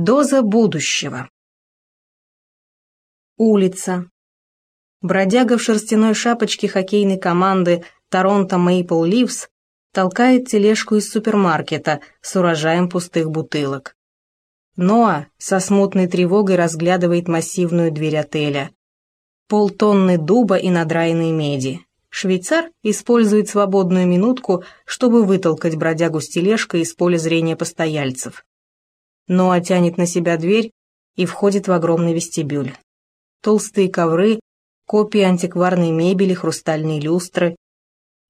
Доза будущего. Улица. Бродяга в шерстяной шапочке хоккейной команды Торонто Мейпл Ливс толкает тележку из супермаркета с урожаем пустых бутылок. Ноа со смутной тревогой разглядывает массивную дверь отеля. Полтонны дуба и надраенной меди. Швейцар использует свободную минутку, чтобы вытолкать бродягу с тележкой из поля зрения постояльцев. Ноа тянет на себя дверь и входит в огромный вестибюль. Толстые ковры, копии антикварной мебели, хрустальные люстры.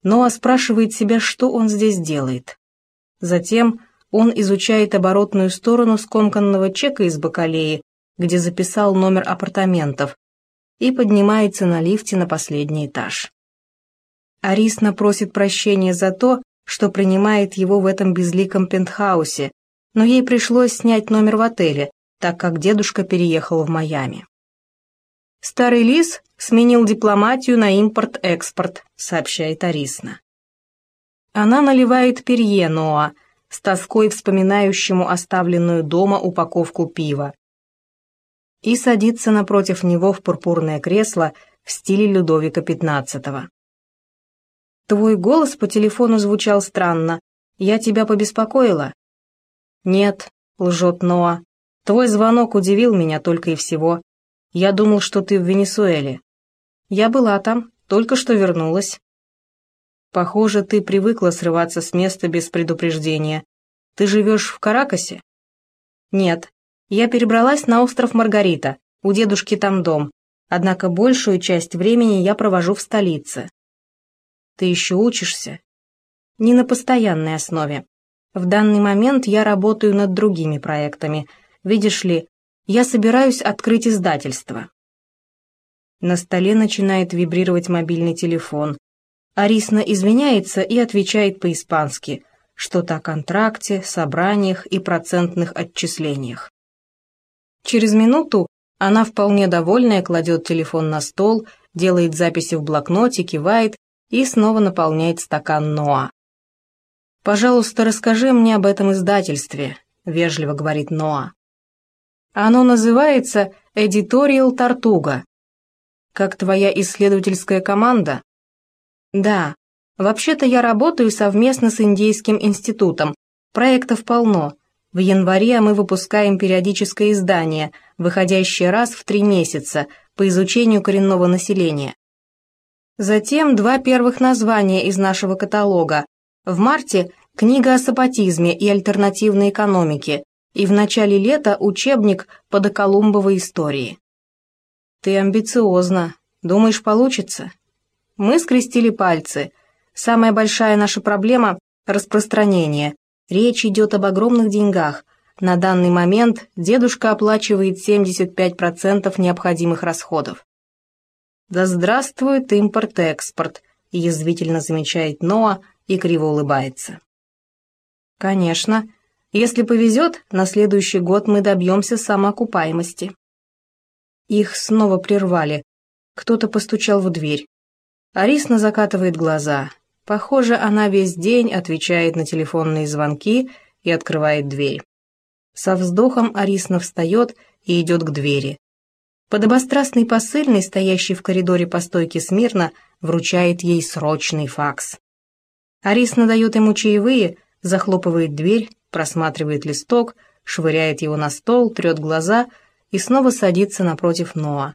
Ноа спрашивает себя, что он здесь делает. Затем он изучает оборотную сторону скомканного чека из бакалеи, где записал номер апартаментов, и поднимается на лифте на последний этаж. Арисна просит прощения за то, что принимает его в этом безликом пентхаусе, но ей пришлось снять номер в отеле, так как дедушка переехал в Майами. «Старый лис сменил дипломатию на импорт-экспорт», — сообщает Арисна. Она наливает перье Ноа, с тоской вспоминающему оставленную дома упаковку пива, и садится напротив него в пурпурное кресло в стиле Людовика XV. «Твой голос по телефону звучал странно. Я тебя побеспокоила?» «Нет», — лжет Ноа, — «твой звонок удивил меня только и всего. Я думал, что ты в Венесуэле». «Я была там, только что вернулась». «Похоже, ты привыкла срываться с места без предупреждения. Ты живешь в Каракасе?» «Нет, я перебралась на остров Маргарита, у дедушки там дом, однако большую часть времени я провожу в столице». «Ты еще учишься?» «Не на постоянной основе. В данный момент я работаю над другими проектами. Видишь ли, я собираюсь открыть издательство. На столе начинает вибрировать мобильный телефон. Арисна извиняется и отвечает по-испански. Что-то о контракте, собраниях и процентных отчислениях. Через минуту она вполне довольная кладет телефон на стол, делает записи в блокноте, кивает и снова наполняет стакан Ноа. «Пожалуйста, расскажи мне об этом издательстве», — вежливо говорит Ноа. «Оно называется «Эдиториал Тартуга». Как твоя исследовательская команда?» «Да. Вообще-то я работаю совместно с Индийским институтом. Проектов полно. В январе мы выпускаем периодическое издание, выходящее раз в три месяца, по изучению коренного населения. Затем два первых названия из нашего каталога в марте книга о сапатизме и альтернативной экономике, и в начале лета учебник по доколумбовой истории. Ты амбициозна. Думаешь, получится? Мы скрестили пальцы. Самая большая наша проблема – распространение. Речь идет об огромных деньгах. На данный момент дедушка оплачивает 75% необходимых расходов. «Да здравствует импорт-экспорт», – язвительно замечает Ноа, и криво улыбается. Конечно, если повезет, на следующий год мы добьемся самоокупаемости. Их снова прервали. Кто-то постучал в дверь. Арисна закатывает глаза. Похоже, она весь день отвечает на телефонные звонки и открывает дверь. Со вздохом Арисна встает и идет к двери. Подобострастный посыльный, стоящий в коридоре по стойке смирно, вручает ей срочный факс. Арис надает ему чаевые, захлопывает дверь, просматривает листок, швыряет его на стол, трет глаза и снова садится напротив Ноа.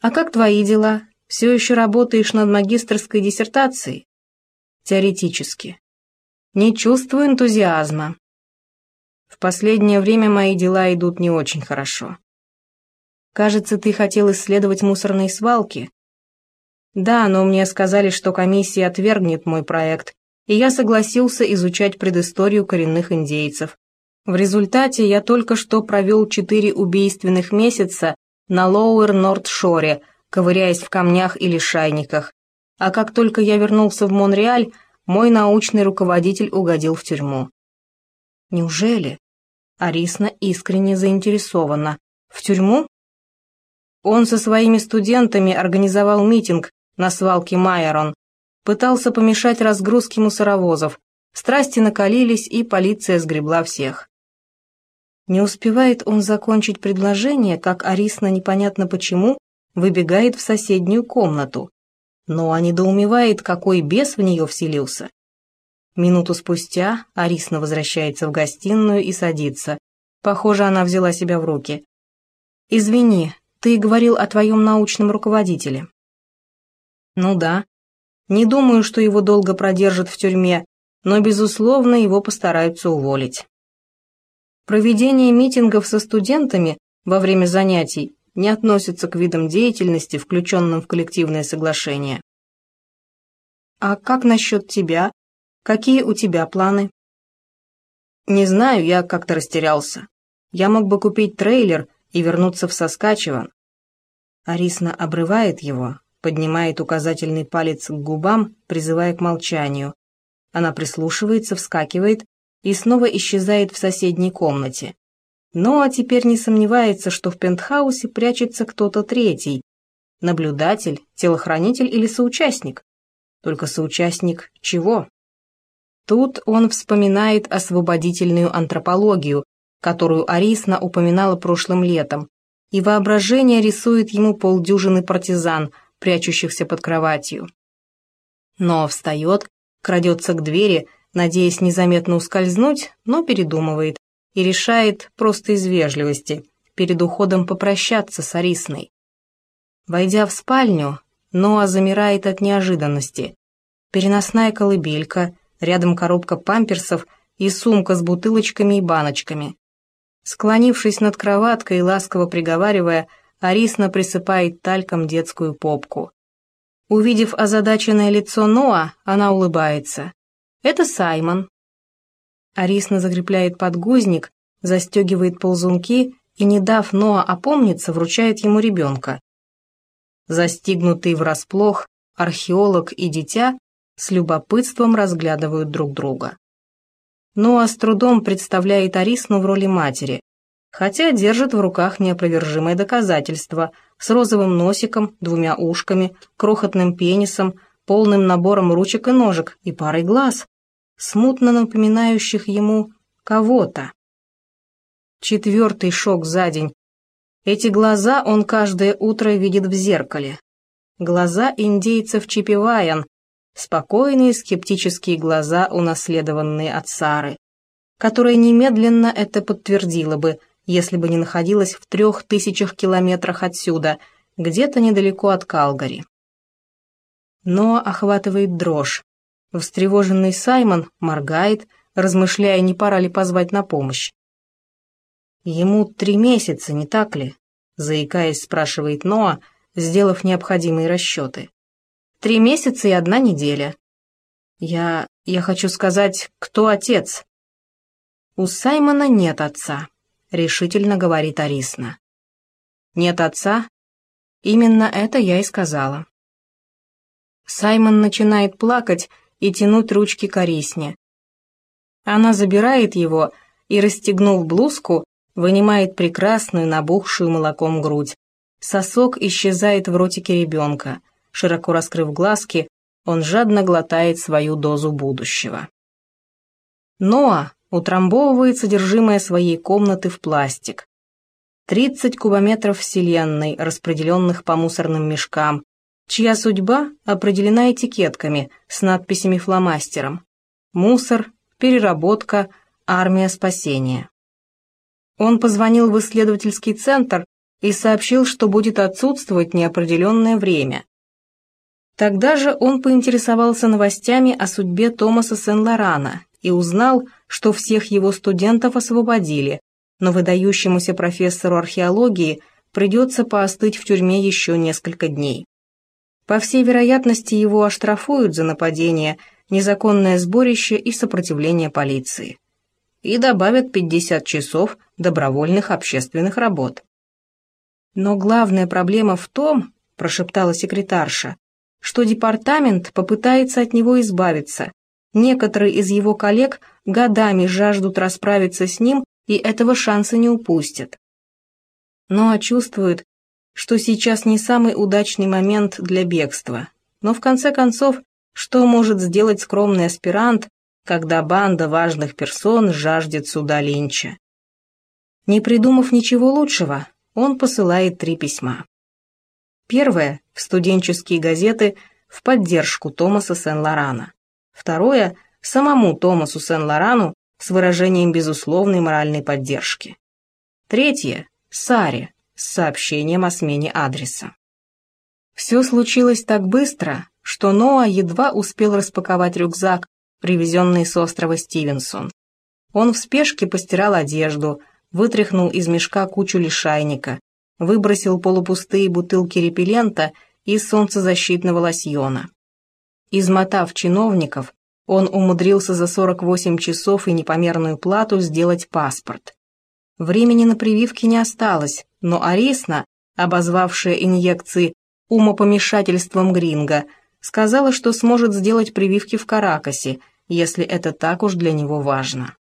«А как твои дела? Все еще работаешь над магистрской диссертацией?» «Теоретически. Не чувствую энтузиазма. В последнее время мои дела идут не очень хорошо. Кажется, ты хотел исследовать мусорные свалки. Да, но мне сказали, что комиссия отвергнет мой проект, и я согласился изучать предысторию коренных индейцев. В результате я только что провел четыре убийственных месяца на Лоуэр-Норд-Шоре, ковыряясь в камнях и лишайниках. А как только я вернулся в Монреаль, мой научный руководитель угодил в тюрьму. Неужели? Арисна искренне заинтересована. В тюрьму? Он со своими студентами организовал митинг, на свалке Майерон, пытался помешать разгрузке мусоровозов. Страсти накалились, и полиция сгребла всех. Не успевает он закончить предложение, как Арисна непонятно почему выбегает в соседнюю комнату. Но а недоумевает, какой бес в нее вселился. Минуту спустя Арисна возвращается в гостиную и садится. Похоже, она взяла себя в руки. «Извини, ты говорил о твоем научном руководителе». «Ну да. Не думаю, что его долго продержат в тюрьме, но, безусловно, его постараются уволить». Проведение митингов со студентами во время занятий не относится к видам деятельности, включенным в коллективное соглашение. А как насчет тебя? Какие у тебя планы? Не знаю, я как-то растерялся. Я мог бы купить трейлер и вернуться в Соскачеван. Арисна обрывает его, поднимает указательный палец к губам, призывая к молчанию. Она прислушивается, вскакивает и снова исчезает в соседней комнате. Но а теперь не сомневается, что в пентхаусе прячется кто-то третий. Наблюдатель, телохранитель или соучастник. Только соучастник чего? Тут он вспоминает освободительную антропологию, которую Арисна упоминала прошлым летом, и воображение рисует ему полдюжины партизан, прячущихся под кроватью. Но встает, крадется к двери, надеясь незаметно ускользнуть, но передумывает и решает просто из вежливости перед уходом попрощаться с Арисной. Войдя в спальню, Ноа замирает от неожиданности. Переносная колыбелька, рядом коробка памперсов и сумка с бутылочками и баночками. Склонившись над кроваткой и ласково приговаривая, Арисна присыпает тальком детскую попку. Увидев озадаченное лицо Ноа, она улыбается. Это Саймон. Арисна закрепляет подгузник, застегивает ползунки и, не дав Ноа опомниться, вручает ему ребенка. Застигнутый врасплох, археолог и дитя с любопытством разглядывают друг друга. Ноа с трудом представляет Арисну в роли матери, хотя держит в руках неопровержимое доказательство с розовым носиком, двумя ушками, крохотным пенисом, полным набором ручек и ножек и парой глаз, смутно напоминающих ему кого-то. Четвертый шок за день. Эти глаза он каждое утро видит в зеркале. Глаза индейцев Чипиваян, спокойные скептические глаза, унаследованные от Сары, которая немедленно это подтвердила бы, если бы не находилась в трех тысячах километрах отсюда, где-то недалеко от Калгари но охватывает дрожь. Встревоженный Саймон моргает, размышляя, не пора ли позвать на помощь. «Ему три месяца, не так ли?» заикаясь, спрашивает Ноа, сделав необходимые расчеты. «Три месяца и одна неделя». «Я... я хочу сказать, кто отец?» «У Саймона нет отца», — решительно говорит Арисна. «Нет отца?» «Именно это я и сказала». Саймон начинает плакать и тянуть ручки к Арисне. Она забирает его и, расстегнув блузку, вынимает прекрасную, набухшую молоком грудь. Сосок исчезает в ротике ребенка. Широко раскрыв глазки, он жадно глотает свою дозу будущего. Ноа утрамбовывает содержимое своей комнаты в пластик. 30 кубометров вселенной, распределенных по мусорным мешкам, чья судьба определена этикетками с надписями фломастером «Мусор», «Переработка», «Армия спасения». Он позвонил в исследовательский центр и сообщил, что будет отсутствовать неопределенное время. Тогда же он поинтересовался новостями о судьбе Томаса Сен-Лорана и узнал, что всех его студентов освободили, но выдающемуся профессору археологии придется поостыть в тюрьме еще несколько дней. По всей вероятности, его оштрафуют за нападение, незаконное сборище и сопротивление полиции. И добавят 50 часов добровольных общественных работ. Но главная проблема в том, прошептала секретарша, что департамент попытается от него избавиться. Некоторые из его коллег годами жаждут расправиться с ним и этого шанса не упустят. Но чувствуют, что сейчас не самый удачный момент для бегства. Но в конце концов, что может сделать скромный аспирант, когда банда важных персон жаждет суда Линча? Не придумав ничего лучшего, он посылает три письма. Первое – в студенческие газеты в поддержку Томаса Сен-Лорана. Второе – самому Томасу Сен-Лорану с выражением безусловной моральной поддержки. Третье – Саре с сообщением о смене адреса. Все случилось так быстро, что Ноа едва успел распаковать рюкзак, привезенный с острова Стивенсон. Он в спешке постирал одежду, вытряхнул из мешка кучу лишайника, выбросил полупустые бутылки репеллента и солнцезащитного лосьона. Измотав чиновников, он умудрился за 48 часов и непомерную плату сделать паспорт. Времени на прививки не осталось, но Арисна, обозвавшая инъекции умопомешательством Гринга, сказала, что сможет сделать прививки в Каракасе, если это так уж для него важно.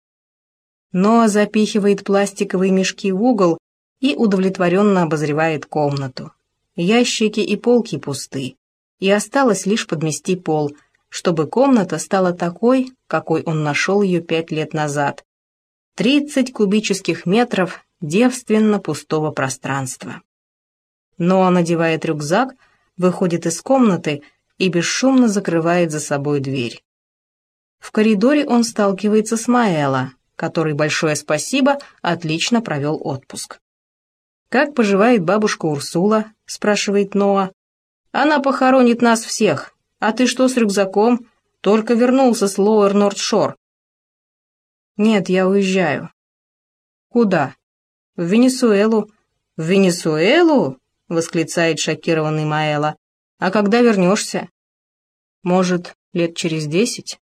Ноа запихивает пластиковые мешки в угол и удовлетворенно обозревает комнату. Ящики и полки пусты, и осталось лишь подмести пол, чтобы комната стала такой, какой он нашел ее пять лет назад. Тридцать кубических метров девственно пустого пространства. Ноа надевает рюкзак, выходит из комнаты и бесшумно закрывает за собой дверь. В коридоре он сталкивается с Маэла, который, большое спасибо, отлично провел отпуск. «Как поживает бабушка Урсула?» – спрашивает Ноа. «Она похоронит нас всех. А ты что с рюкзаком? Только вернулся с Лоуэр Нордшор». «Нет, я уезжаю». «Куда?» «В Венесуэлу». «В Венесуэлу?» – восклицает шокированный Маэла. «А когда вернешься?» «Может, лет через десять?»